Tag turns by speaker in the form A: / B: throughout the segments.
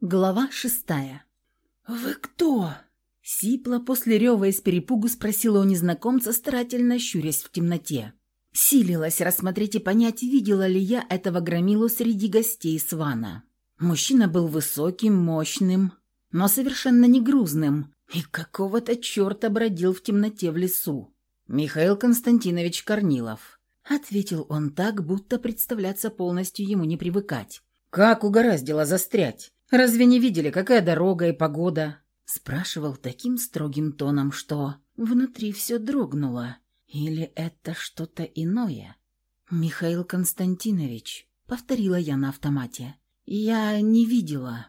A: Глава шестая. «Вы кто?» Сипла после рева из перепугу спросила у незнакомца, старательно щурясь в темноте. Силилась рассмотреть и понять, видела ли я этого громилу среди гостей Свана. Мужчина был высоким, мощным, но совершенно не грузным, и какого-то черта бродил в темноте в лесу. «Михаил Константинович Корнилов», — ответил он так, будто представляться полностью ему не привыкать. «Как угораздило застрять? Разве не видели, какая дорога и погода?» Спрашивал таким строгим тоном, что внутри все дрогнуло. Или это что-то иное? «Михаил Константинович», — повторила я на автомате. «Я не видела».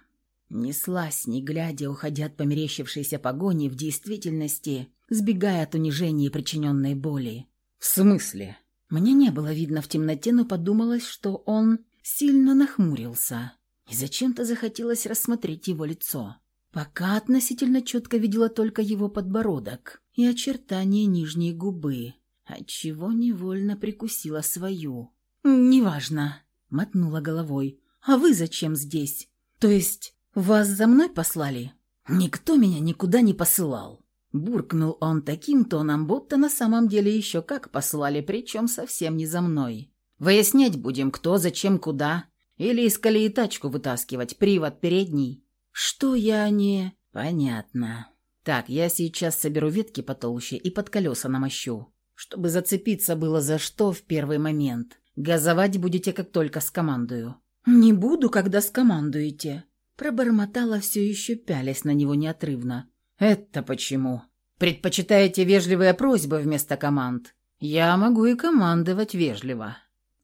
A: Неслась, не глядя, уходя от померещившейся погони в действительности, сбегая от унижения и причиненной боли. «В смысле?» Мне не было видно в темноте, но подумалось, что он сильно нахмурился и зачем-то захотелось рассмотреть его лицо. Пока относительно четко видела только его подбородок и очертания нижней губы, отчего невольно прикусила свою. «Неважно», — мотнула головой. «А вы зачем здесь? То есть вас за мной послали?» «Никто меня никуда не посылал», — буркнул он таким тоном, будто на самом деле еще как послали, причем совсем не за мной. «Выяснять будем, кто, зачем, куда. Или из колеи тачку вытаскивать, привод передний. Что я не... Понятно. Так, я сейчас соберу ветки потолще и под колеса намощу, чтобы зацепиться было за что в первый момент. Газовать будете, как только скомандую. Не буду, когда скомандуете. Пробормотала все еще пялясь на него неотрывно. Это почему? Предпочитаете вежливые просьбы вместо команд? Я могу и командовать вежливо.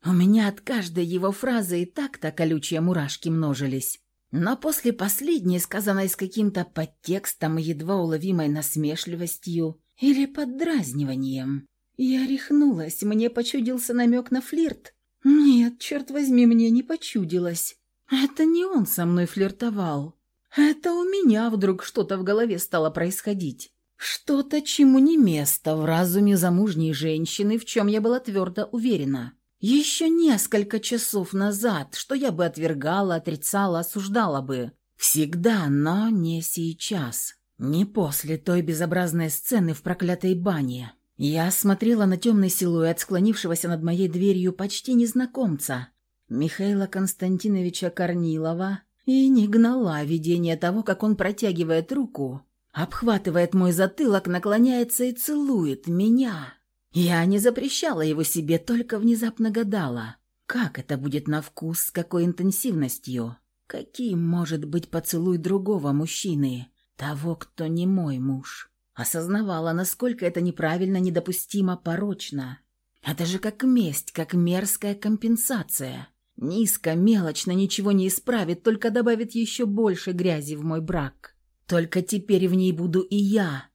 A: У меня от каждой его фразы и так-то колючие мурашки множились. Но после последней, сказанной с каким-то подтекстом и едва уловимой насмешливостью или поддразниванием, я рехнулась, мне почудился намек на флирт. Нет, черт возьми, мне не почудилось. Это не он со мной флиртовал. Это у меня вдруг что-то в голове стало происходить. Что-то, чему не место в разуме замужней женщины, в чем я была твердо уверена. Еще несколько часов назад, что я бы отвергала, отрицала, осуждала бы. Всегда, но не сейчас. Не после той безобразной сцены в проклятой бане. Я смотрела на темный силуэт, склонившегося над моей дверью почти незнакомца, Михаила Константиновича Корнилова, и не гнала видение того, как он протягивает руку, обхватывает мой затылок, наклоняется и целует меня. Я не запрещала его себе, только внезапно гадала, как это будет на вкус, с какой интенсивностью, каким может быть поцелуй другого мужчины, того, кто не мой муж. Осознавала, насколько это неправильно, недопустимо, порочно. Это же как месть, как мерзкая компенсация. Низко, мелочно, ничего не исправит, только добавит еще больше грязи в мой брак. Только теперь в ней буду и я.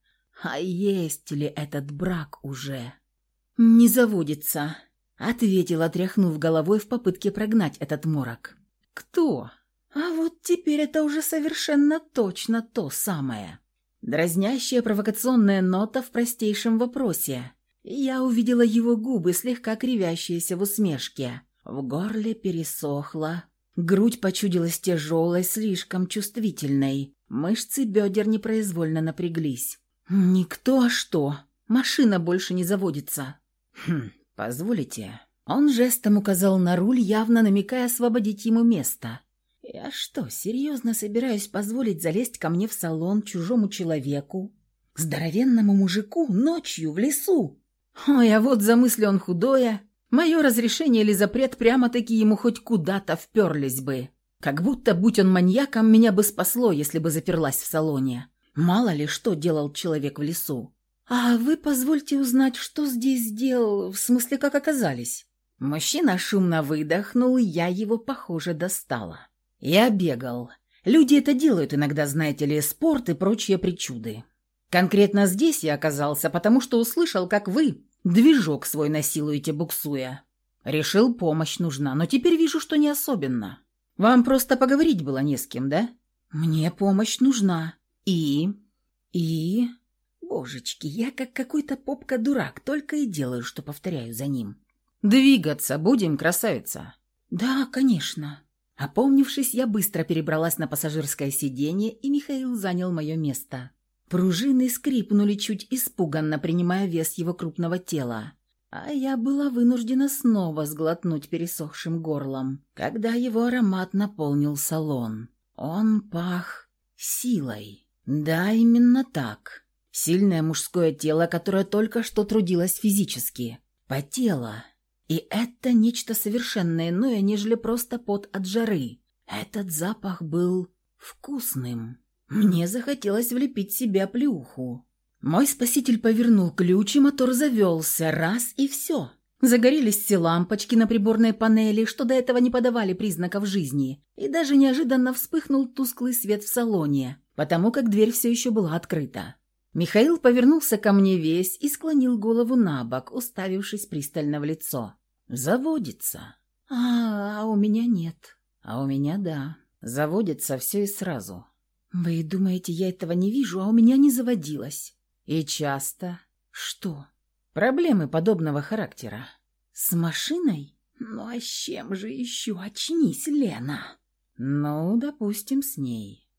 A: А есть ли этот брак уже?» «Не заводится», — ответила, тряхнув головой в попытке прогнать этот морок. «Кто?» «А вот теперь это уже совершенно точно то самое». Дразнящая провокационная нота в простейшем вопросе. Я увидела его губы, слегка кривящиеся в усмешке. В горле пересохло. Грудь почудилась тяжелой, слишком чувствительной. Мышцы бедер непроизвольно напряглись. «Никто, а что? Машина больше не заводится». «Хм, позволите?» Он жестом указал на руль, явно намекая освободить ему место. «Я что, серьезно собираюсь позволить залезть ко мне в салон чужому человеку? Здоровенному мужику ночью в лесу? Ой, а вот замысли он худое. Мое разрешение или запрет прямо-таки ему хоть куда-то вперлись бы. Как будто, будь он маньяком, меня бы спасло, если бы заперлась в салоне. Мало ли, что делал человек в лесу. «А вы позвольте узнать, что здесь сделал, в смысле, как оказались?» Мужчина шумно выдохнул, я его, похоже, достала. Я бегал. Люди это делают иногда, знаете ли, спорт и прочие причуды. Конкретно здесь я оказался, потому что услышал, как вы движок свой насилуете, буксуя. Решил, помощь нужна, но теперь вижу, что не особенно. Вам просто поговорить было не с кем, да? Мне помощь нужна. И... И... Божечки, я как какой-то попка-дурак, только и делаю, что повторяю за ним. «Двигаться будем, красавица?» «Да, конечно». Опомнившись, я быстро перебралась на пассажирское сиденье, и Михаил занял мое место. Пружины скрипнули чуть испуганно, принимая вес его крупного тела. А я была вынуждена снова сглотнуть пересохшим горлом, когда его аромат наполнил салон. Он пах силой. Да, именно так. Сильное мужское тело, которое только что трудилось физически. Потело. И это нечто совершенно иное, нежели просто пот от жары. Этот запах был вкусным. Мне захотелось влепить себе плюху. Мой спаситель повернул ключ, и мотор завелся. Раз и все. Загорелись все лампочки на приборной панели, что до этого не подавали признаков жизни. И даже неожиданно вспыхнул тусклый свет в салоне, потому как дверь все еще была открыта. Михаил повернулся ко мне весь и склонил голову на бок, уставившись пристально в лицо. «Заводится». «А, а у меня нет». «А у меня да. Заводится все и сразу». «Вы думаете, я этого не вижу, а у меня не заводилось?» «И часто». «Что?» «Проблемы подобного характера». «С машиной? Ну а с чем же еще? Очнись, Лена!» «Ну, допустим, с ней».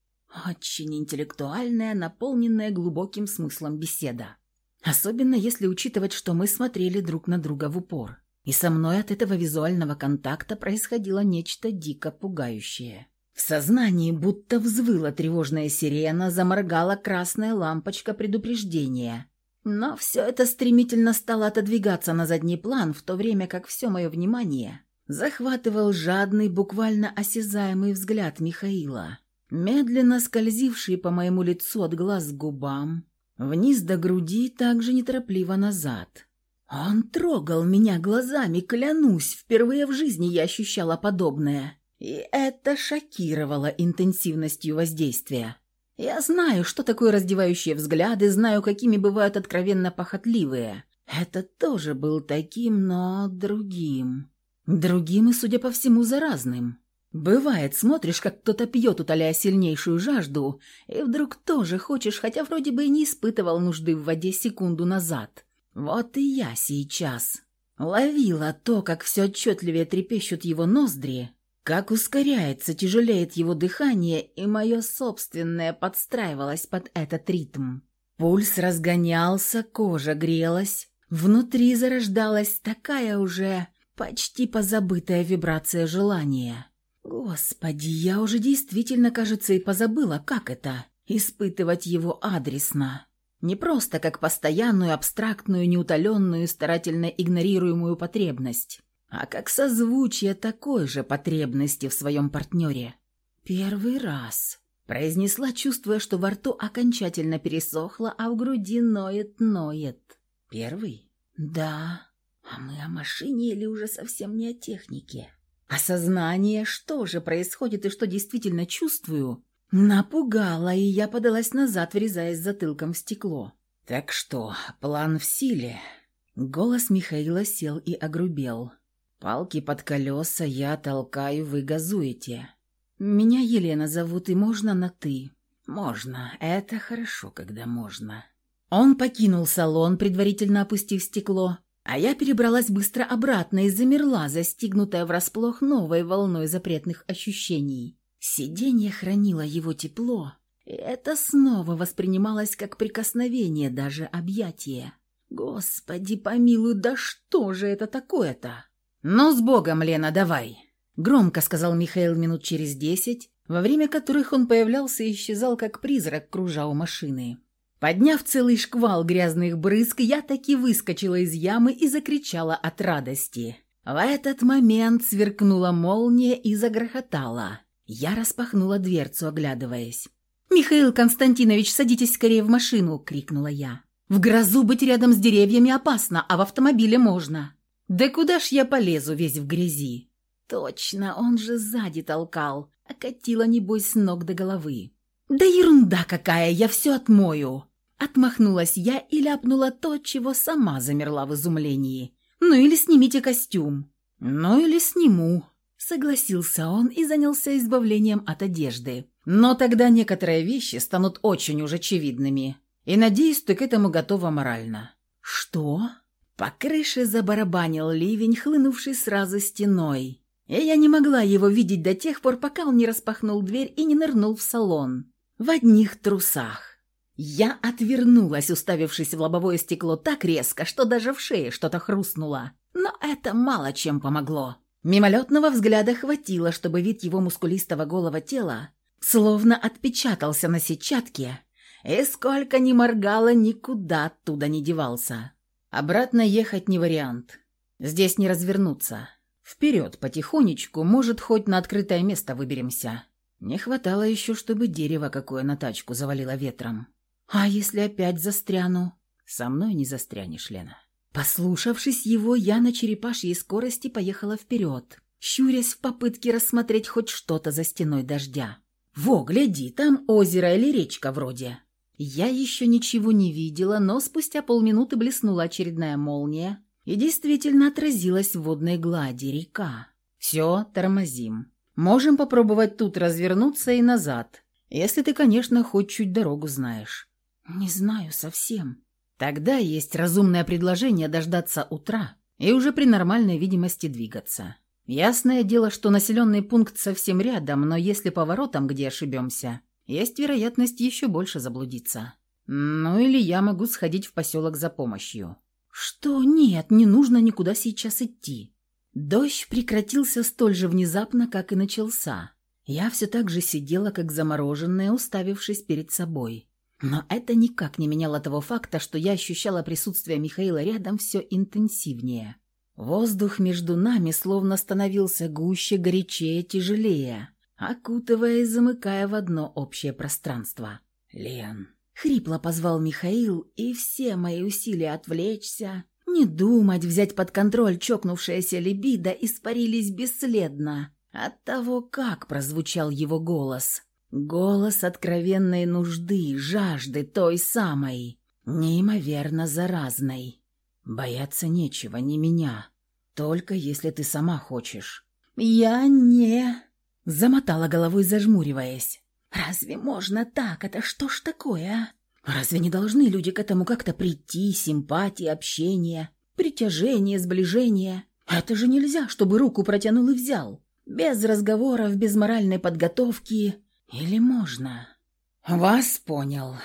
A: Очень интеллектуальная, наполненная глубоким смыслом беседа. Особенно если учитывать, что мы смотрели друг на друга в упор. И со мной от этого визуального контакта происходило нечто дико пугающее. В сознании будто взвыла тревожная сирена, заморгала красная лампочка предупреждения. Но все это стремительно стало отодвигаться на задний план, в то время как все мое внимание захватывал жадный, буквально осязаемый взгляд Михаила медленно скользивший по моему лицу от глаз к губам, вниз до груди, также неторопливо назад. Он трогал меня глазами, клянусь, впервые в жизни я ощущала подобное. И это шокировало интенсивностью воздействия. Я знаю, что такое раздевающие взгляды, знаю, какими бывают откровенно похотливые. Это тоже был таким, но другим. Другим и, судя по всему, заразным. Бывает, смотришь, как кто-то пьет, утоляя сильнейшую жажду, и вдруг тоже хочешь, хотя вроде бы и не испытывал нужды в воде секунду назад. Вот и я сейчас. Ловила то, как все отчетливее трепещут его ноздри, как ускоряется, тяжелеет его дыхание, и мое собственное подстраивалось под этот ритм. Пульс разгонялся, кожа грелась, внутри зарождалась такая уже почти позабытая вибрация желания. Господи, я уже действительно, кажется, и позабыла, как это — испытывать его адресно. Не просто как постоянную, абстрактную, неутоленную, старательно игнорируемую потребность, а как созвучие такой же потребности в своем партнере. «Первый раз», — произнесла, чувствуя, что во рту окончательно пересохло, а в груди ноет-ноет. «Первый?» «Да. А мы о машине или уже совсем не о технике?» Осознание, что же происходит и что действительно чувствую, напугало, и я подалась назад, врезаясь затылком в стекло. «Так что, план в силе?» Голос Михаила сел и огрубел. «Палки под колеса я толкаю, вы газуете. Меня Елена зовут, и можно на «ты». «Можно. Это хорошо, когда можно». Он покинул салон, предварительно опустив стекло, а я перебралась быстро обратно и замерла, застигнутая врасплох новой волной запретных ощущений. Сиденье хранило его тепло, и это снова воспринималось как прикосновение, даже объятие. Господи помилуй, да что же это такое-то? «Ну, с Богом, Лена, давай!» Громко сказал Михаил минут через десять, во время которых он появлялся и исчезал, как призрак, кружа у машины. Подняв целый шквал грязных брызг, я таки выскочила из ямы и закричала от радости. В этот момент сверкнула молния и загрохотала. Я распахнула дверцу, оглядываясь. «Михаил Константинович, садитесь скорее в машину!» — крикнула я. «В грозу быть рядом с деревьями опасно, а в автомобиле можно». «Да куда ж я полезу весь в грязи?» «Точно, он же сзади толкал, окатила, небось, с ног до головы». «Да ерунда какая, я все отмою!» Отмахнулась я и ляпнула то, чего сама замерла в изумлении. «Ну или снимите костюм». «Ну или сниму», — согласился он и занялся избавлением от одежды. «Но тогда некоторые вещи станут очень уж очевидными. И, надеюсь, ты к этому готова морально». «Что?» По крыше забарабанил ливень, хлынувший сразу стеной. и я не могла его видеть до тех пор, пока он не распахнул дверь и не нырнул в салон. В одних трусах. Я отвернулась, уставившись в лобовое стекло так резко, что даже в шее что-то хрустнуло. Но это мало чем помогло. Мимолетного взгляда хватило, чтобы вид его мускулистого голого тела словно отпечатался на сетчатке, и сколько ни моргало, никуда оттуда не девался. Обратно ехать не вариант. Здесь не развернуться. Вперед, потихонечку, может, хоть на открытое место выберемся. Не хватало еще, чтобы дерево какое на тачку завалило ветром. А если опять застряну? Со мной не застрянешь, Лена. Послушавшись его, я на черепашьей скорости поехала вперед, щурясь в попытке рассмотреть хоть что-то за стеной дождя. «Во, гляди, там озеро или речка вроде». Я еще ничего не видела, но спустя полминуты блеснула очередная молния, и действительно отразилась в водной глади река. «Все, тормозим. Можем попробовать тут развернуться и назад, если ты, конечно, хоть чуть дорогу знаешь». «Не знаю совсем». «Тогда есть разумное предложение дождаться утра и уже при нормальной видимости двигаться. Ясное дело, что населенный пункт совсем рядом, но если поворотом, где ошибемся, есть вероятность еще больше заблудиться. Ну или я могу сходить в поселок за помощью». «Что? Нет, не нужно никуда сейчас идти». Дождь прекратился столь же внезапно, как и начался. Я все так же сидела, как замороженная, уставившись перед собой. Но это никак не меняло того факта, что я ощущала присутствие Михаила рядом все интенсивнее. Воздух между нами словно становился гуще, горячее, тяжелее, окутывая и замыкая в одно общее пространство. «Лен, Хрипло позвал Михаил, и все мои усилия отвлечься, не думать, взять под контроль чокнувшаяся либидо испарились бесследно от того, как прозвучал его голос. Голос откровенной нужды, жажды той самой, неимоверно заразной. Бояться нечего, не меня, только если ты сама хочешь. Я не... Замотала головой, зажмуриваясь. Разве можно так? Это что ж такое, а? Разве не должны люди к этому как-то прийти? Симпатия, общение, притяжение, сближение. Это же нельзя, чтобы руку протянул и взял. Без разговоров, без моральной подготовки. Или можно? Вас понял.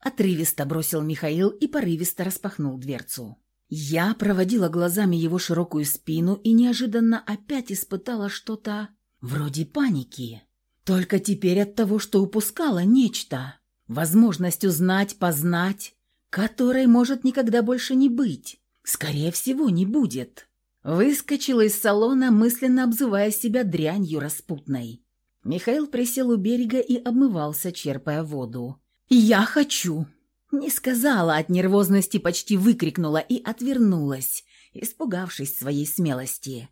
A: Отрывисто бросил Михаил и порывисто распахнул дверцу. Я проводила глазами его широкую спину и неожиданно опять испытала что-то вроде паники. Только теперь от того, что упускала нечто. Возможность узнать, познать, которой может никогда больше не быть. Скорее всего, не будет. Выскочила из салона, мысленно обзывая себя дрянью распутной. Михаил присел у берега и обмывался, черпая воду. «Я хочу!» Не сказала от нервозности, почти выкрикнула и отвернулась, испугавшись своей смелости.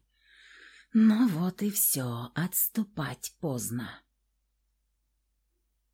A: Но вот и все, отступать поздно.